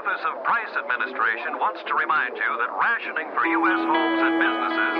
Office of Price Administration wants to remind you that rationing for U.S. homes and businesses